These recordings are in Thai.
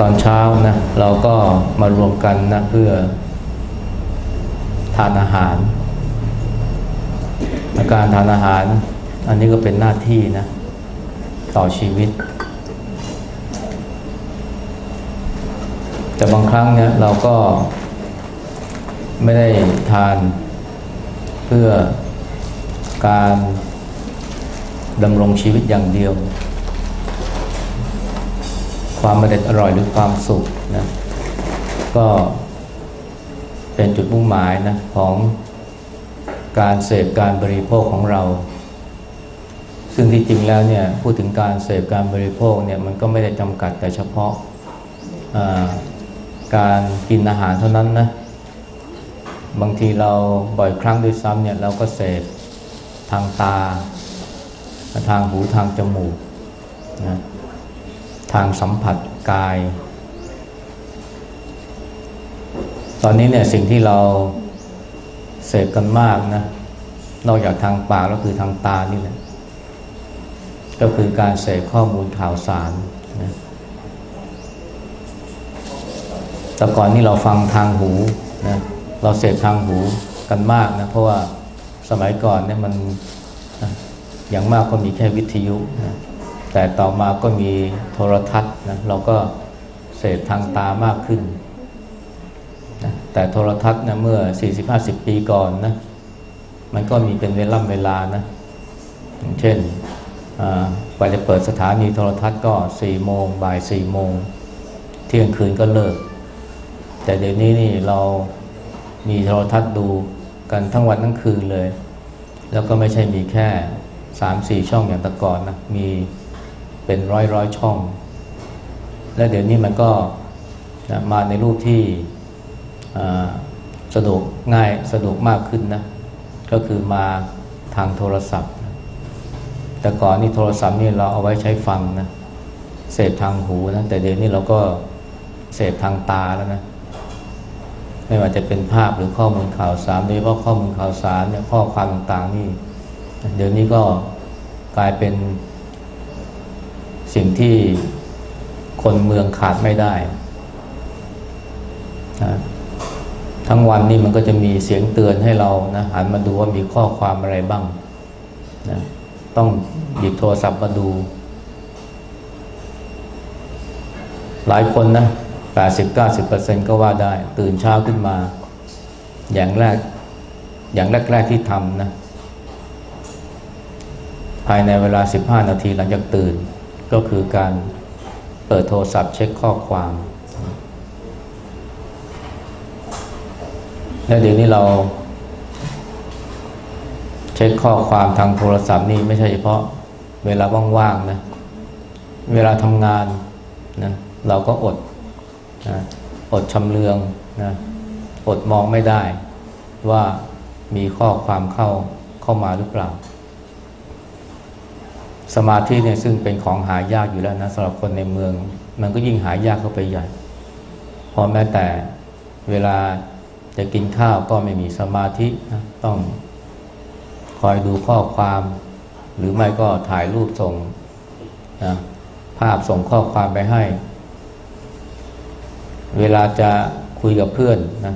ตอนเช้านะเราก็มารวมกันนะเพื่อทานอาหาร การทานอาหาร อันนี้ก็เป็นหน้าที่นะต่อชีวิต แต่บางครั้งเนี่ยเราก็ไม่ได้ทานเพื่อการดำรงชีวิตอย่างเดียว ความอร่อยอร่อยหรือความสุขนะก็เป็นจุดมุ่งหมายนะของการเสพการบริโภคของเรา ซึ่งที่จริงแล้วเนี่ยพูดถึงการเสพการบริโภคเนี่ยมันก็ไม่ได้จำกัดแต่เฉพาะการกินอาหารเท่านั้นนะบางทีเราบ่อยครั้งด้วยซ้ำเนี่ยเราก็เสพทางตา ทางหูทางจมูกนะ ทางสัมผัสกาย ตอนนี้เนี่ยสิ่งที่เราเสพกันมากนะนอกจากทางปากแล้วคือทางตานี่แหละก็คือการเสพข้อมูลข่าวสารนะแต่ก่อนนี่เราฟังทางหูนะเราเสพทางหูกันมากนะเพราะว่าสมัยก่อนเนี่ยมันนะอย่างมากก็มีแค่วิทยุนะ แต่ต่อมาก็มีโทรทัศน์นะเราก็เสพทางตามากขึ้นนะแต่โทรทัศน์นะเมื่อ 40-50 ปีก่อนนะมันก็มีเป็นเวลาเวลานะเช่นกว่าจะเปิดสถานีโทรทัศน์ก็ 4 โมงบ่าย 4 โมง เที่ยงคืนก็เลิก แต่เดี๋ยวนี้นี่เรามีโทรทัศน์ดูกันทั้งวันทั้งคืนเลย แล้วก็ไม่ใช่มีแค่สามสี่ช่องอย่างแต่ก่อนนะมี เป็นร้อยร้อยช่อง และเดี๋ยวนี้มันก็มาในรูปที่สะดวกง่ายสะดวกมากขึ้นนะ ก็คือมาทางโทรศัพท์ แต่ก่อนนี่โทรศัพท์นี่เราเอาไว้ใช้ฟังนะเสพทางหูนะแต่เดี๋ยวนี้เราก็เสพทางตาแล้วนะไม่ว่าจะเป็นภาพหรือข้อมูลข่าวสารโดยเฉพาะข้อมูลข่าวสารเนี่ยข้อความต่างๆนี่ เดี๋ยวนี้ก็กลายเป็น สิ่งที่คนเมืองขาดไม่ได้นะทั้งวันนี่มันก็จะมีเสียงเตือนให้เรานะหันมาดูว่ามีข้อความอะไรบ้างนะต้องหยิบโทรศัพท์มาดู หลายคนนะ 80-90%ก็ว่าได้ ตื่นเช้าขึ้นมา อย่างแรก อย่างแรก ๆ ที่ทำนะ ภายในเวลา 15 นาทีหลังจากตื่น ก็คือการเปิดโทรศัพท์เช็คข้อความ แล้วเดี๋ยวนี้เรา เช็คข้อความทางโทรศัพท์นี่ไม่ใช่เฉพาะเวลาว่างๆนะ เวลาทำงานนะเราก็อดนะอดชำเลืองนะอดมองไม่ได้ว่ามีข้อความเข้าเข้ามาหรือเปล่า สมาธิเนี่ยซึ่งเป็นของหายากอยู่แล้วนะสำหรับคนในเมือง มันก็ยิ่งหายากเข้าไปใหญ่พราะแม้แต่เวลาจะกินข้าวก็ไม่มีสมาธินะต้องคอยดูข้อความ หรือไม่ก็ถ่ายรูปส่งนะภาพส่งข้อความไปให้ เวลาจะคุยกับเพื่อนนะ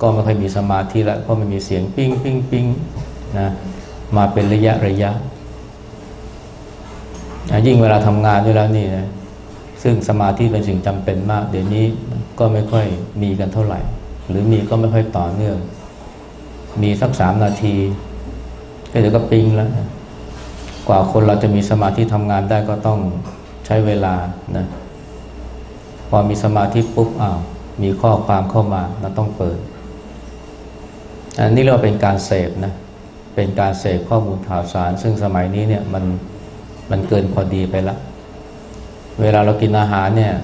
ก็ไม่ค่อยมีสมาธิแล้วเพราะมันมีเสียงปิ้งปิ้งปิ้งนะมาเป็นระยะระยะ ยิ่งเวลาทำงานด้วยแล้วนี่นะซึ่งสมาธิเป็นสิ่งจำเป็นมาก เดี๋ยวนี้ก็ไม่ค่อยมีกันเท่าไหร่ หรือมีก็ไม่ค่อยต่อเนื่อง มีสักสามนาทีก็เดี๋ยวก็ปิงแล้ว กว่าคนเราจะมีสมาธิทำงานได้ก็ต้องใช้เวลานะพอมีสมาธิปุ๊บอ้าวมีข้อความเข้ามาเราต้องเปิด อันนี้เราเป็นการเสพนะเป็นการเสพข้อมูลข่าวสาร ซึ่งสมัยนี้เนี่ยมัน มันเกินพอดีไปละ เวลาเรากินอาหารเนี่ย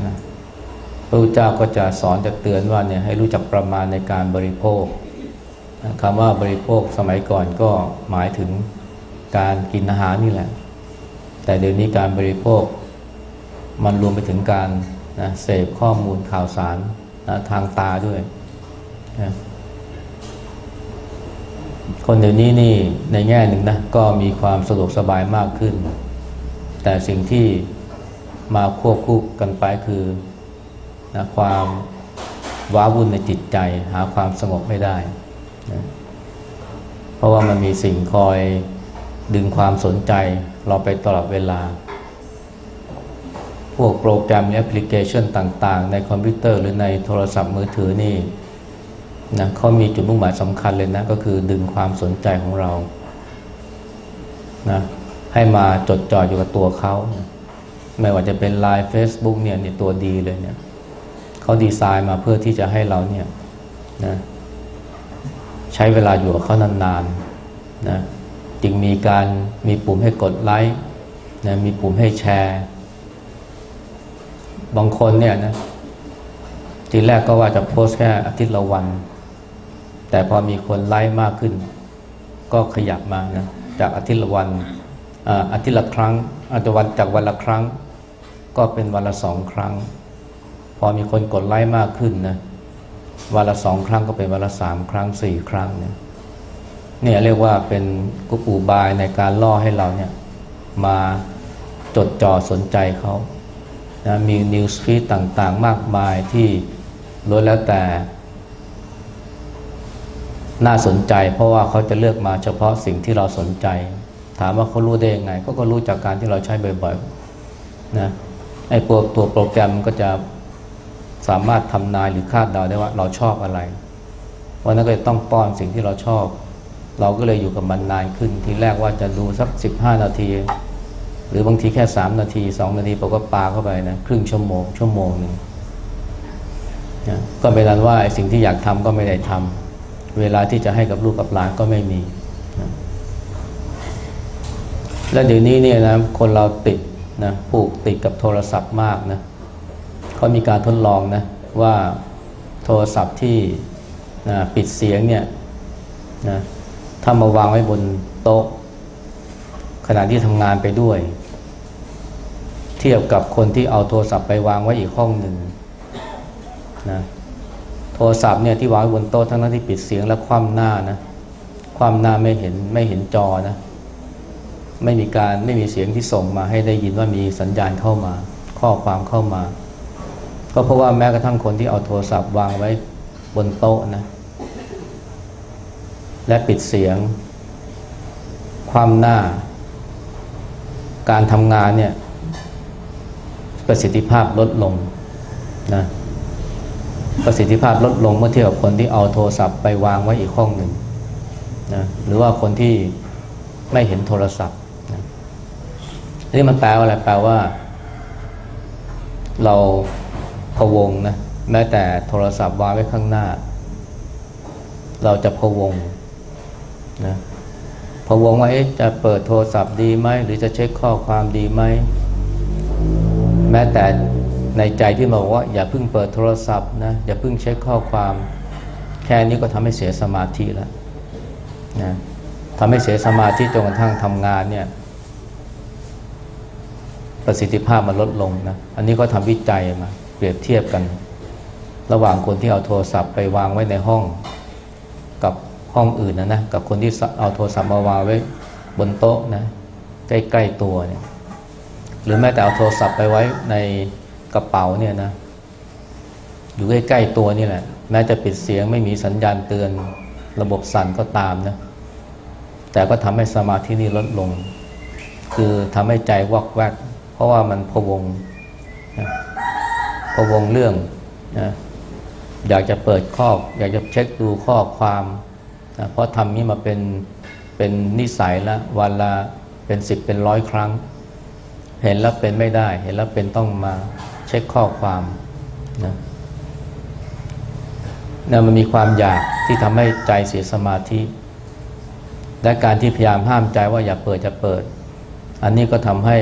พระพุทธเจ้าก็จะสอนจะเตือนว่าเนี่ยให้รู้จักประมาณในการบริโภคคำว่าบริโภคสมัยก่อนก็หมายถึงการกินอาหารนี่แหละ แต่เดี๋ยวนี้การบริโภค มันรวมไปถึงการนะเสพข้อมูลข่าวสารนะทางตาด้วยนะคนเดี๋ยวนี้นี่ในแง่หนึ่งนะก็มีความสะดวกสบายมากขึ้น แต่สิ่งที่มาควบคู่กันไปคือนะความว้าวุ่นในจิตใจ หาความสงบไม่ได้นะเพราะว่ามันมีสิ่งคอยดึงความสนใจเราไปตลอดเวลา พวกโปรแกรมแอปพลิเคชันต่าง ๆ ในคอมพิวเตอร์หรือในโทรศัพท์มือถือนี่นะเขามีจุดมุ่งหมายสำคัญเลยนะ ก็คือดึงความสนใจของเรานะ ให้มาจดจ่ออยู่กับตัวเขาไม่ว่าจะเป็น Line Facebook เนี่ยเนี่ยตัวดีเลยเนี่ยเขาดีไซน์มาเพื่อที่จะให้เราเนี่ยนะใช้เวลาอยู่กับเขานานๆนะจึงมีการมีปุ่มให้กดไลค์นะมีปุ่มให้แชร์ บางคนเนี่ยนะทีแรกก็ว่าจะโพสแค่อาทิตย์ละวัน แต่พอมีคนไลค์มากขึ้น ก็ขยับมานะจากอาทิตย์ละวัน อาทิตย์ละครั้งอาจจะวันจากวันละครั้ง ก็เป็นวันละสองครั้ง พอมีคนกดไลค์มากขึ้นนะวันละสองครั้งก็เป็นวันละสามครั้งสี่ครั้งเนี่ยเนี่ยเรียกว่าเป็นกุปูบายในการล่อให้เราเนี่ยมาจดจ่อสนใจเขานะมีนิวส์ฟีดต่างๆ มากมายที่ล้วนแล้วแต่ น่าสนใจ เพราะว่าเขาจะเลือกมาเฉพาะสิ่งที่เราสนใจ ถามว่าเขารู้ได้ยังไงก็ก็รู้จากการที่เราใช้บ่อยๆนะไอ้ตัวตัวโปรแกรมก็จะสามารถทำนายหรือคาดเดาได้ว่าเราชอบอะไรวันนั้นก็ต้องป้อนสิ่งที่เราชอบ เราก็เลยอยู่กับมันนานขึ้น ทีแรกว่าจะดูสักสิบห้านาที หรือบางทีแค่สามนาทีสองนาทีผมก็ปาเข้าไปนะครึ่งชั่วโมงชั่วโมงหนึ่งนะก็เป็นนั้นว่าสิ่งที่อยากทำก็ไม่ได้ทำเวลาที่จะให้กับลูกกับหลานก็ไม่มี และเดี๋ยวนี้เนี่ยนะคนเราติดนะผูกติดกับโทรศัพท์มากนะเขามีการทดลองนะว่าโทรศัพท์ที่นะปิดเสียงเนี่ยนะถ้ามาวางไว้บนโต๊ะ ขณะที่ทำงานไปด้วย เทียบกับคนที่เอาโทรศัพท์ไปวางไว้อีกห้องหนึ่งนะโทรศัพท์เนี่ยที่วางไว้บนโต๊ะทั้งนั้นที่ปิดเสียงและคว่ำหน้านะคว่ำหน้าไม่เห็นไม่เห็นจอนะ ไม่มีการไม่มีเสียงที่ส่งมาให้ได้ยินว่ามีสัญญาณเข้ามา ข้อความเข้ามา ก็เพราะว่าแม้กระทั่งคนที่เอาโทรศัพท์วางไว้บนโต๊ะนะและปิดเสียง ความหน้า การทำงานเนี่ยประสิทธิภาพลดลงนะประสิทธิภาพลดลงเมื่อเทียบกับคนที่เอาโทรศัพท์ไปวางไว้อีกห้องหนึ่งนะหรือว่าคนที่ไม่เห็นโทรศัพท์ นี่มันแปลว่าอะไรแปลว่า เราพะวงนะแม้แต่โทรศัพท์วางไว้ข้างหน้า เราจะพะวงนะพะวงว่าจะเปิดโทรศัพท์ดีไหมหรือจะเช็คข้อความดีไหมแม้แต่ในใจที่บอกว่า อย่าเพิ่งเปิดโทรศัพท์นะอย่าเพิ่งเช็คข้อความ แค่นี้ก็ทำให้เสียสมาธิแล้วนะทำให้เสียสมาธิจนกระทั่งทำงานเนี่ย ประสิทธิภาพมันลดลงนะ อันนี้ก็ทำวิจัยมา เปรียบเทียบกัน ระหว่างคนที่เอาโทรศัพท์ไปวางไว้ในห้อง กับห้องอื่นนะนะ กับคนที่เอาโทรศัพท์มาวางไว้บนโต๊ะนะใกล้ๆตัวเนี่ยหรือแม้แต่เอาโทรศัพท์ไปไว้ในกระเป๋าเนี่ยนะ อยู่ใกล้ๆตัวนี่แหละ แม้จะปิดเสียงไม่มีสัญญาณเตือนระบบสั่นก็ตามนะ แต่ก็ทำให้สมาธินี่ลดลง คือทำให้ใจวอกแวก เพราะว่ามันพวงนะพวงเรื่องนะอยากจะเปิดข้ออยากจะเช็คดูข้อความนะเพราะทำนี้มาเป็นเป็นนิสัยละวันละเป็นสิบเป็นร้อยครั้ง เห็นแล้วเป็นไม่ได้ เห็นแล้วเป็นต้องมาเช็คข้อความนะนะมันมีความอยากที่ทำให้ใจเสียสมาธิ และการที่พยายามห้ามใจว่าอย่าเปิดจะเปิด อันนี้ก็ทำให้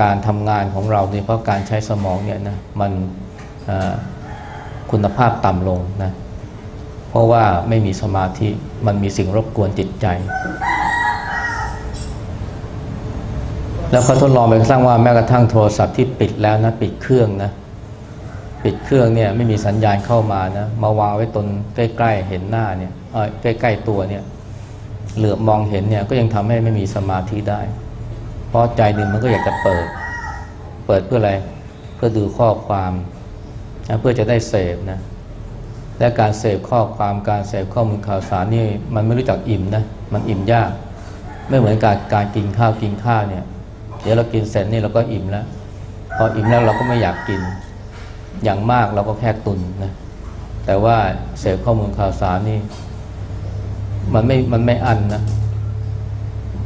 การทำงานของเราโดยเฉพาะการใช้สมองเนี่ยนะมันคุณภาพต่ำลงนะเพราะว่าไม่มีสมาธิมันมีสิ่งรบกวนจิตใจ แล้วเขาทดลองไปสร้างว่าแม้กระทั่งโทรศัพท์ที่ปิดแล้วนะปิดเครื่องนะปิดเครื่องเนี่ยไม่มีสัญญาณเข้ามานะมาวางไว้ตนใกล้ๆเห็นหน้าเนี่ยใกล้ๆตัวเนี่ยเหลือบมองเห็นเนี่ยก็ยังทำให้ไม่มีสมาธิได้ เพราะใจหนึ่งมันก็อยากจะเปิด เปิดเพื่ออะไร เพื่อดูข้อความนะเพื่อจะได้เสพนะ และการเสพข้อความการเสพข้อมูลข่าวสารนี่มันไม่รู้จักอิ่มนะ มันอิ่มยาก ไม่เหมือนการการกินข้าวกินข้าวเนี่ย เดี๋ยวเรากินเสร็จนี่เราก็อิ่มแล้ว พออิ่มแล้วเราก็ไม่อยากกิน อย่างมากเราก็แค่ตุนนะ แต่ว่าเสพข้อมูลข่าวสารนี่ มันไม่ มันไม่อันนะ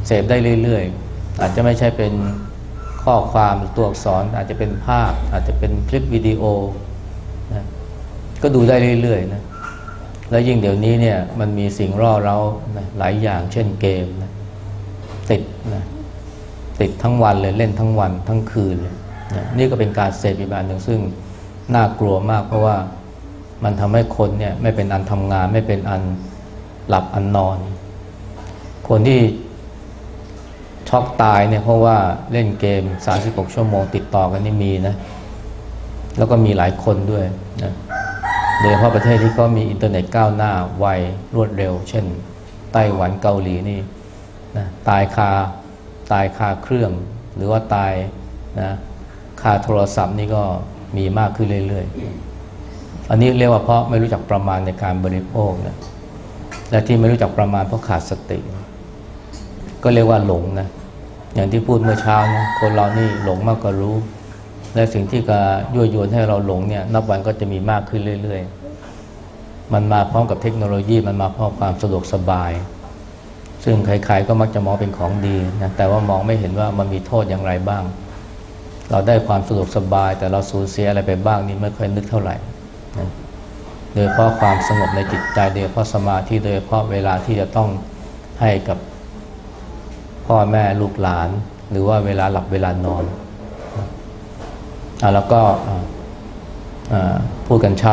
เสพได้เรื่อยๆ อาจจะไม่ใช่เป็นข้อความหรือตัวอักษรอาจจะเป็นภาพ อาจจะเป็นคลิปวิดีโอนะก็ดูได้เรื่อยๆนะแล้วยิ่งเดี๋ยวนี้เนี่ยมันมีสิ่งร่อเรานะหลายอย่างเช่นเกมนะติดนะติดทั้งวันเลยเล่นทั้งวันทั้งคืนเลยนะนี่ก็เป็นการเสพอีกแบบหนึ่งซึ่งน่ากลัวมากเพราะว่ามันทำให้คนเนี่ยไม่เป็นอันทำงาน ไม่เป็นอันหลับอันนอน คนที่ ช็อกตายเนี่ยเพราะว่าเล่นเกม 36 ชั่วโมงติดต่อกันนี่มีนะ แล้วก็มีหลายคนด้วยนะโดยเฉพาะประเทศที่เขามีอินเทอร์เน็ตก้าวหน้าไวรวดเร็ว เช่น ไต้หวันเกาหลีนี่นะตายคาตายคาเครื่อง หรือว่าตายนะคาโทรศัพท์นี่ก็มีมากขึ้นเรื่อยๆ อันนี้เรียกว่าเพราะไม่รู้จักประมาณในการบริโภคนะและที่ไม่รู้จักประมาณเพราะขาดสติ ก็เรียกว่าหลงนะ อย่างที่พูดเมื่อเช้านะคนเรานี่หลงมากกว่ารู้ และสิ่งที่จะยั่วยวนให้เราหลงเนี่ยนับวันก็จะมีมากขึ้นเรื่อย ๆ มันมาพร้อมกับเทคโนโลยีมันมาพร้อมความสะดวกสบาย ซึ่งใครๆก็มักจะมองเป็นของดีนะแต่ว่ามองไม่เห็นว่ามันมีโทษอย่างไรบ้าง เราได้ความสะดวกสบาย แต่เราสูญเสียอะไรไปบ้างนี่ไม่ค่อยนึกเท่าไหร่นะโดยเพราะความสงบในจิตใจโดยเพราะสมาธิโดยเพราะเวลาที่จะต้องให้กับ พ่อแม่ลูกหลาน หรือว่าเวลาหลับเวลานอนอะแล้วก็พูดกันเช้า